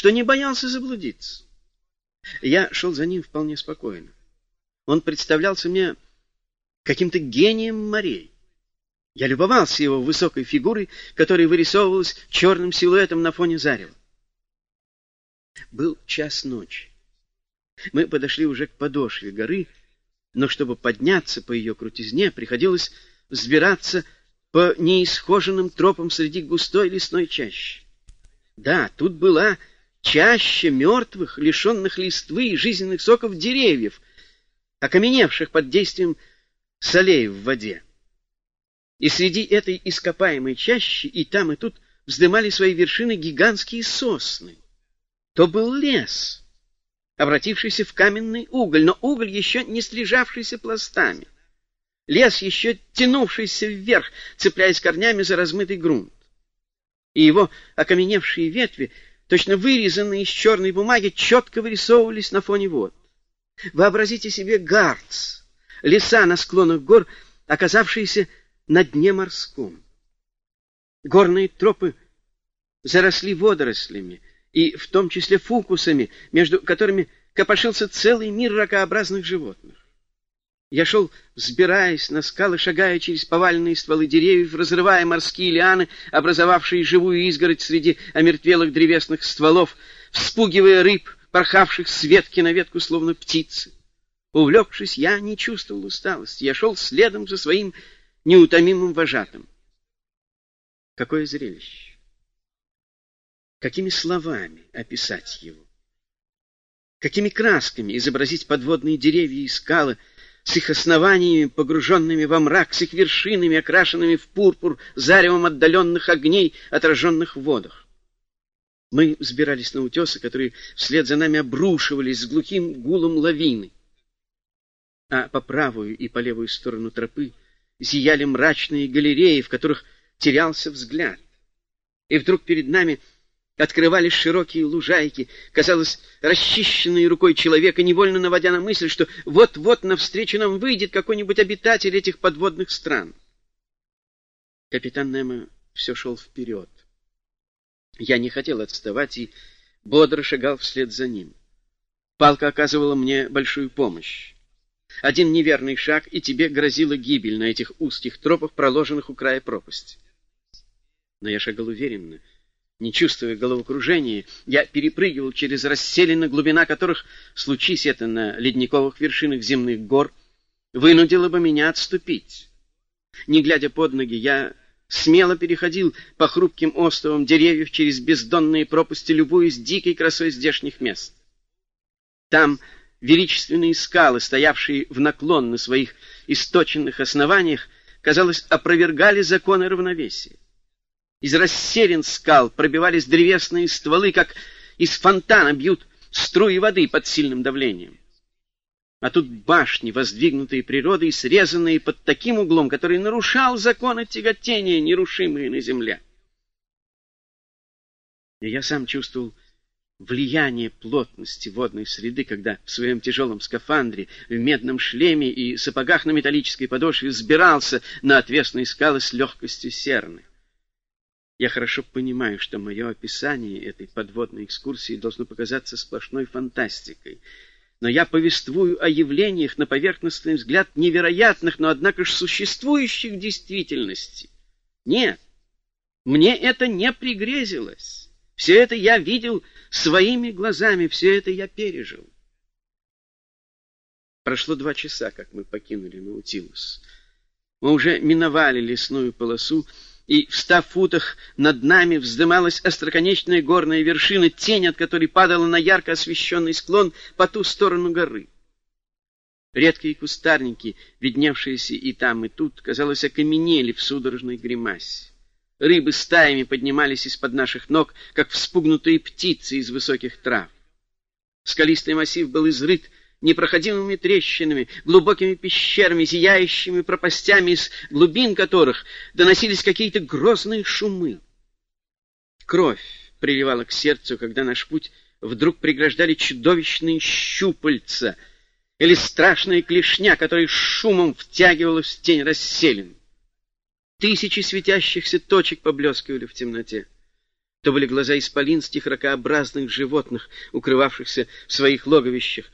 что не боялся заблудиться. Я шел за ним вполне спокойно. Он представлялся мне каким-то гением морей. Я любовался его высокой фигурой, которая вырисовывалась черным силуэтом на фоне зарева. Был час ночи. Мы подошли уже к подошве горы, но чтобы подняться по ее крутизне, приходилось взбираться по неисхоженным тропам среди густой лесной чащи. Да, тут была чаще мертвых, лишенных листвы и жизненных соков деревьев, окаменевших под действием солей в воде. И среди этой ископаемой чащи и там, и тут вздымали свои вершины гигантские сосны. То был лес, обратившийся в каменный уголь, но уголь еще не стрижавшийся пластами. Лес, еще тянувшийся вверх, цепляясь корнями за размытый грунт. И его окаменевшие ветви, точно вырезанные из черной бумаги, четко вырисовывались на фоне вод. Вообразите себе Гарц, леса на склонах гор, оказавшиеся на дне морском. Горные тропы заросли водорослями, и в том числе фукусами, между которыми копошился целый мир ракообразных животных. Я шел, взбираясь на скалы, шагая через поваленные стволы деревьев, разрывая морские лианы, образовавшие живую изгородь среди омертвелых древесных стволов, вспугивая рыб, порхавших с ветки на ветку, словно птицы. Увлекшись, я не чувствовал усталости. Я шел следом за своим неутомимым вожатым. Какое зрелище! Какими словами описать его? Какими красками изобразить подводные деревья и скалы с их основаниями, погруженными во мрак, с их вершинами, окрашенными в пурпур, заревом отдаленных огней, отраженных в водах? Мы взбирались на утесы, которые вслед за нами обрушивались с глухим гулом лавины. А по правую и по левую сторону тропы зияли мрачные галереи, в которых терялся взгляд. И вдруг перед нами открывались широкие лужайки, казалось, расчищенные рукой человека, невольно наводя на мысль, что вот-вот навстречу нам выйдет какой-нибудь обитатель этих подводных стран. Капитан Немо все шел вперед. Я не хотел отставать и бодро шагал вслед за ним. Палка оказывала мне большую помощь. Один неверный шаг, и тебе грозила гибель на этих узких тропах, проложенных у края пропасти. Но я шагал уверенно, не чувствуя головокружения, я перепрыгивал через расселины, глубина которых, случись это на ледниковых вершинах земных гор, вынудила бы меня отступить. Не глядя под ноги, я смело переходил по хрупким островам деревьев через бездонные пропасти, любуясь дикой красой здешних мест. Там величественные скалы, стоявшие в наклон на своих источенных основаниях, казалось, опровергали законы равновесия. Из расселин скал пробивались древесные стволы, как из фонтана бьют струи воды под сильным давлением. А тут башни, воздвигнутые природой, срезанные под таким углом, который нарушал законы тяготения, нерушимые на земле. И я сам чувствовал влияние плотности водной среды, когда в своем тяжелом скафандре, в медном шлеме и сапогах на металлической подошве взбирался на отвесные скалы с легкостью серны. Я хорошо понимаю, что мое описание этой подводной экскурсии должно показаться сплошной фантастикой — но я повествую о явлениях, на поверхностный взгляд, невероятных, но, однако же, существующих в действительности. Нет, мне это не пригрезилось. Все это я видел своими глазами, все это я пережил. Прошло два часа, как мы покинули Наутилус. Мы уже миновали лесную полосу, и в ста футах над нами вздымалась остроконечная горная вершина, тень от которой падала на ярко освещенный склон по ту сторону горы. Редкие кустарники, видневшиеся и там, и тут, казалось, окаменели в судорожной гримасе. Рыбы стаями поднимались из-под наших ног, как вспугнутые птицы из высоких трав. Скалистый массив был изрыт непроходимыми трещинами, глубокими пещерами, зияющими пропастями, из глубин которых доносились какие-то грозные шумы. Кровь приливала к сердцу, когда наш путь вдруг преграждали чудовищные щупальца или страшная клешня, которая шумом втягивалась в тень расселин. Тысячи светящихся точек поблескивали в темноте. то были глаза исполинских ракообразных животных, укрывавшихся в своих логовищах,